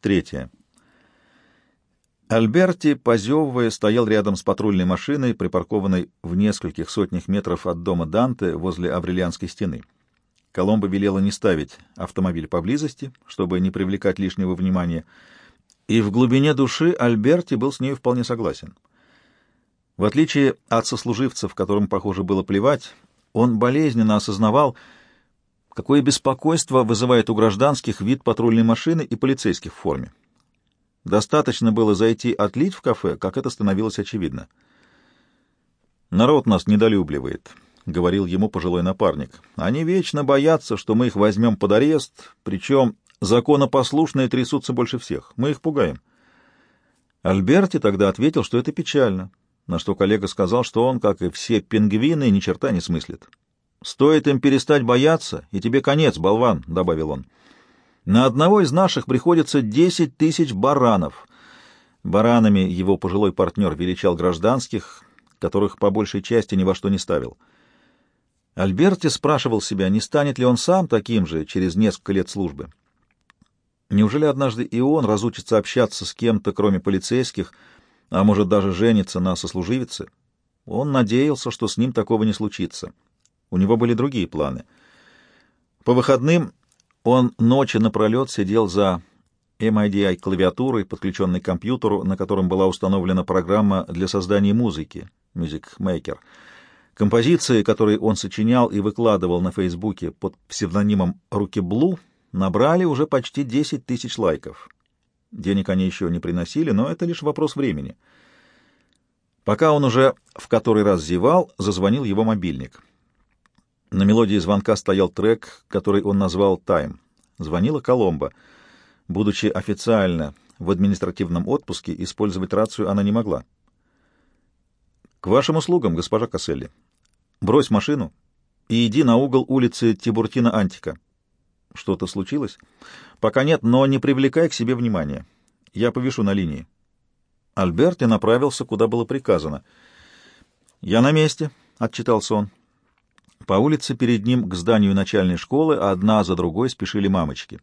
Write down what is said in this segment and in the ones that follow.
Третье. Альберти, позевывая, стоял рядом с патрульной машиной, припаркованной в нескольких сотнях метров от дома Данте возле Аврелианской стены. Коломбо велела не ставить автомобиль поблизости, чтобы не привлекать лишнего внимания, и в глубине души Альберти был с ней вполне согласен. В отличие от сослуживцев, которым, похоже, было плевать, он болезненно осознавал, какое беспокойство вызывает у гражданских вид патрульной машины и полицейских в форме. Достаточно было зайти отлить в кафе, как это становилось очевидно. «Народ нас недолюбливает», — говорил ему пожилой напарник. «Они вечно боятся, что мы их возьмем под арест, причем законопослушные трясутся больше всех. Мы их пугаем». Альберти тогда ответил, что это печально, на что коллега сказал, что он, как и все пингвины, ни черта не смыслит. «Стоит им перестать бояться, и тебе конец, болван», — добавил он. На одного из наших приходится десять тысяч баранов. Баранами его пожилой партнер величал гражданских, которых по большей части ни во что не ставил. Альберти спрашивал себя, не станет ли он сам таким же через несколько лет службы. Неужели однажды и он разучится общаться с кем-то, кроме полицейских, а может даже жениться на сослуживице? Он надеялся, что с ним такого не случится. У него были другие планы. По выходным он ночи напролет сидел за MIDI-клавиатурой, подключенной к компьютеру, на котором была установлена программа для создания музыки Music Maker. Композиции, которые он сочинял и выкладывал на Фейсбуке под псевдонимом «Руки Блу», набрали уже почти 10 тысяч лайков. Денег они еще не приносили, но это лишь вопрос времени. Пока он уже в который раз зевал, зазвонил его мобильник — на мелодии звонка стоял трек, который он назвал «Тайм». Звонила Коломба. Будучи официально в административном отпуске, использовать рацию она не могла. «К вашим услугам, госпожа Касселли. Брось машину и иди на угол улицы Тибуртина-Антика». «Что-то случилось?» «Пока нет, но не привлекай к себе внимания. Я повешу на линии». Альберти направился, куда было приказано. «Я на месте», — отчитался он. По улице перед ним к зданию начальной школы одна за другой спешили мамочки.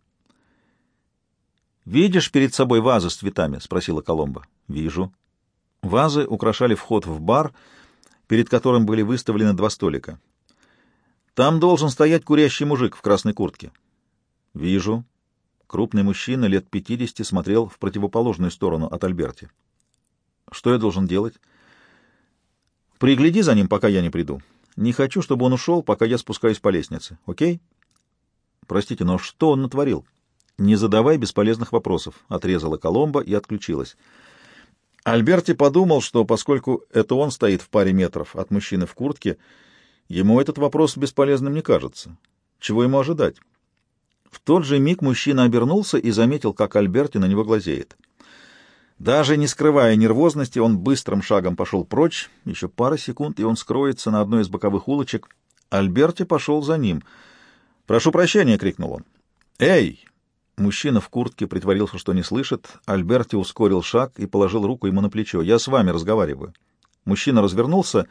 «Видишь перед собой вазы с цветами?» — спросила Коломба. «Вижу». Вазы украшали вход в бар, перед которым были выставлены два столика. «Там должен стоять курящий мужик в красной куртке». «Вижу». Крупный мужчина лет пятидесяти смотрел в противоположную сторону от Альберти. «Что я должен делать?» «Пригляди за ним, пока я не приду. Не хочу, чтобы он ушел, пока я спускаюсь по лестнице. Окей? Простите, но что он натворил? Не задавай бесполезных вопросов, — отрезала Коломба и отключилась. Альберти подумал, что поскольку это он стоит в паре метров от мужчины в куртке, ему этот вопрос бесполезным не кажется. Чего ему ожидать? В тот же миг мужчина обернулся и заметил, как Альберти на него глазеет. Даже не скрывая нервозности, он быстрым шагом пошел прочь. Еще пара секунд, и он скроется на одной из боковых улочек. Альберти пошел за ним. «Прошу прощения!» — крикнул он. «Эй!» Мужчина в куртке притворился, что не слышит. Альберти ускорил шаг и положил руку ему на плечо. «Я с вами разговариваю». Мужчина развернулся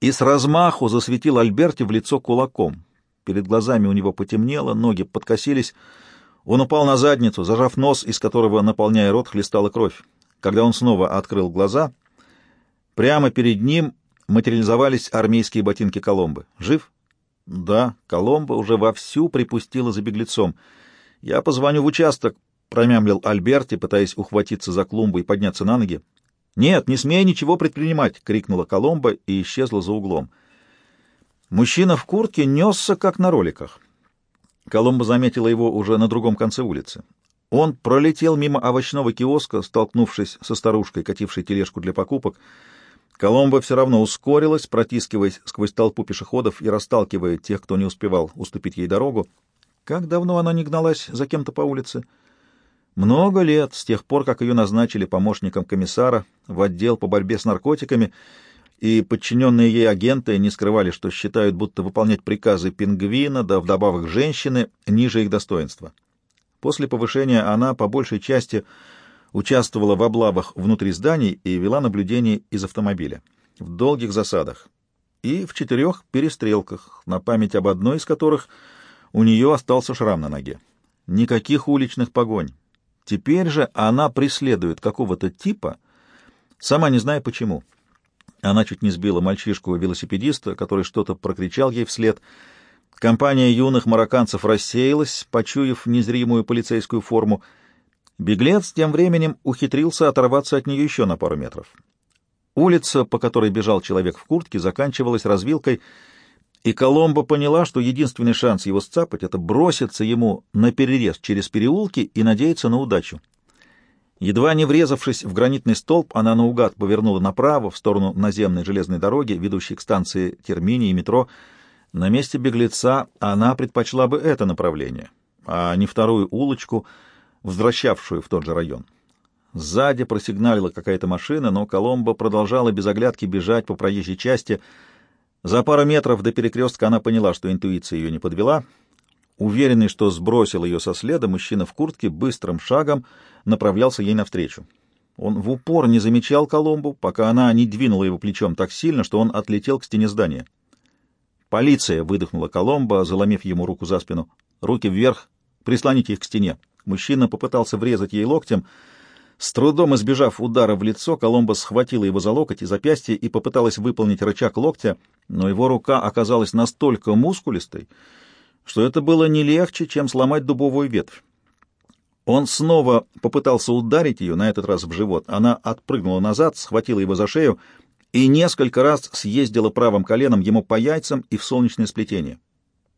и с размаху засветил Альберти в лицо кулаком. Перед глазами у него потемнело, ноги подкосились. Он упал на задницу, зажав нос, из которого, наполняя рот, хлестала кровь. Когда он снова открыл глаза, прямо перед ним материализовались армейские ботинки Коломбы. «Жив?» «Да, Коломба уже вовсю припустила за беглецом. Я позвоню в участок», — промямлил Альберти, пытаясь ухватиться за клумбу и подняться на ноги. «Нет, не смей ничего предпринимать!» — крикнула Коломба и исчезла за углом. Мужчина в куртке несся, как на роликах. Коломба заметила его уже на другом конце улицы. Он пролетел мимо овощного киоска, столкнувшись со старушкой, катившей тележку для покупок. Коломба все равно ускорилась, протискиваясь сквозь толпу пешеходов и расталкивая тех, кто не успевал уступить ей дорогу. Как давно она не гналась за кем-то по улице? Много лет, с тех пор, как ее назначили помощником комиссара в отдел по борьбе с наркотиками, и подчиненные ей агенты не скрывали, что считают, будто выполнять приказы пингвина, да вдобавок женщины, ниже их достоинства. После повышения она по большей части участвовала в облавах внутри зданий и вела наблюдение из автомобиля, в долгих засадах и в четырех перестрелках, на память об одной из которых у нее остался шрам на ноге. Никаких уличных погонь. Теперь же она преследует какого-то типа, сама не зная почему. Она чуть не сбила мальчишку-велосипедиста, который что-то прокричал ей вслед. Компания юных марокканцев рассеялась, почуяв незримую полицейскую форму. Беглец тем временем ухитрился оторваться от нее еще на пару метров. Улица, по которой бежал человек в куртке, заканчивалась развилкой, и Коломбо поняла, что единственный шанс его сцапать — это броситься ему на перерез через переулки и надеяться на удачу. Едва не врезавшись в гранитный столб, она наугад повернула направо, в сторону наземной железной дороги, ведущей к станции Термини и метро. На месте беглеца она предпочла бы это направление, а не вторую улочку, возвращавшую в тот же район. Сзади просигналила какая-то машина, но Коломбо продолжала без оглядки бежать по проезжей части. За пару метров до перекрестка она поняла, что интуиция ее не подвела. Уверенный, что сбросил ее со следа, мужчина в куртке быстрым шагом направлялся ей навстречу. Он в упор не замечал Коломбу, пока она не двинула его плечом так сильно, что он отлетел к стене здания. «Полиция!» — выдохнула Коломба, заломив ему руку за спину. «Руки вверх! Прислоните их к стене!» Мужчина попытался врезать ей локтем — с трудом избежав удара в лицо, Коломбо схватила его за локоть и запястье и попыталась выполнить рычаг локтя, но его рука оказалась настолько мускулистой, что это было не легче, чем сломать дубовую ветвь. Он снова попытался ударить ее, на этот раз в живот. Она отпрыгнула назад, схватила его за шею и несколько раз съездила правым коленом ему по яйцам и в солнечное сплетение.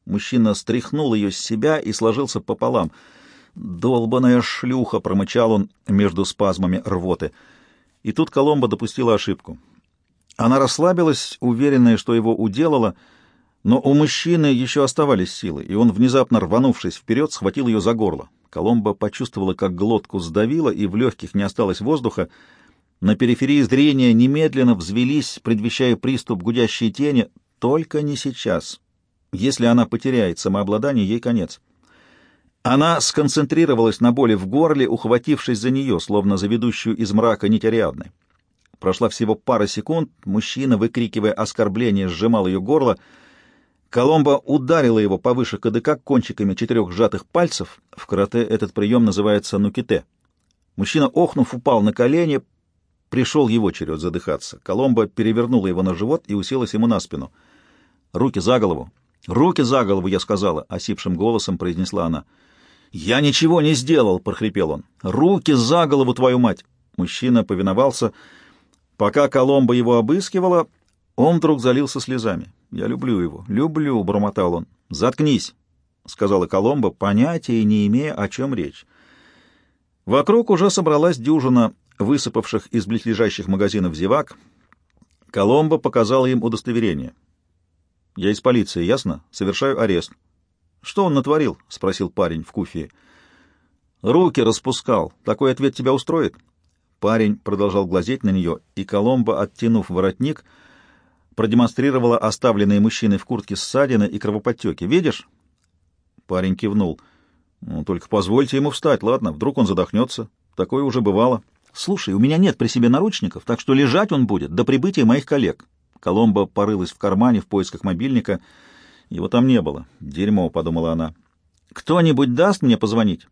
Мужчина стряхнул ее с себя и сложился пополам — «Долбаная шлюха!» — промычал он между спазмами рвоты. И тут Коломба допустила ошибку. Она расслабилась, уверенная, что его уделала, но у мужчины еще оставались силы, и он, внезапно рванувшись вперед, схватил ее за горло. Коломба почувствовала, как глотку сдавило, и в легких не осталось воздуха. На периферии зрения немедленно взвелись, предвещая приступ гудящей тени. Только не сейчас. Если она потеряет самообладание, ей конец. Она сконцентрировалась на боли в горле, ухватившись за нее, словно за ведущую из мрака нить Ариадны. Прошла всего пара секунд, мужчина, выкрикивая оскорбление, сжимал ее горло. Коломба ударила его повыше кадыка кончиками четырех сжатых пальцев. В карате этот прием называется нуките. Мужчина, охнув, упал на колени. Пришел его черед задыхаться. Коломба перевернула его на живот и уселась ему на спину. «Руки за голову!» «Руки за голову!» — я сказала, — осипшим голосом произнесла она. «Я ничего не сделал!» — прохрипел он. «Руки за голову, твою мать!» Мужчина повиновался. Пока Коломба его обыскивала, он вдруг залился слезами. «Я люблю его, люблю!» — бормотал он. «Заткнись!» — сказала Коломба, понятия не имея, о чем речь. Вокруг уже собралась дюжина высыпавших из близлежащих магазинов зевак. Коломба показала им удостоверение. «Я из полиции, ясно? Совершаю арест». «Что он натворил?» — спросил парень в куфии. «Руки распускал. Такой ответ тебя устроит?» Парень продолжал глазеть на нее, и Коломба, оттянув воротник, продемонстрировала оставленные мужчиной в куртке ссадины и кровоподтеки. «Видишь?» Парень кивнул. «Ну, «Только позвольте ему встать, ладно? Вдруг он задохнется. Такое уже бывало». «Слушай, у меня нет при себе наручников, так что лежать он будет до прибытия моих коллег». Коломба порылась в кармане в поисках мобильника — его там не было. Дерьмо, — подумала она. Кто-нибудь даст мне позвонить?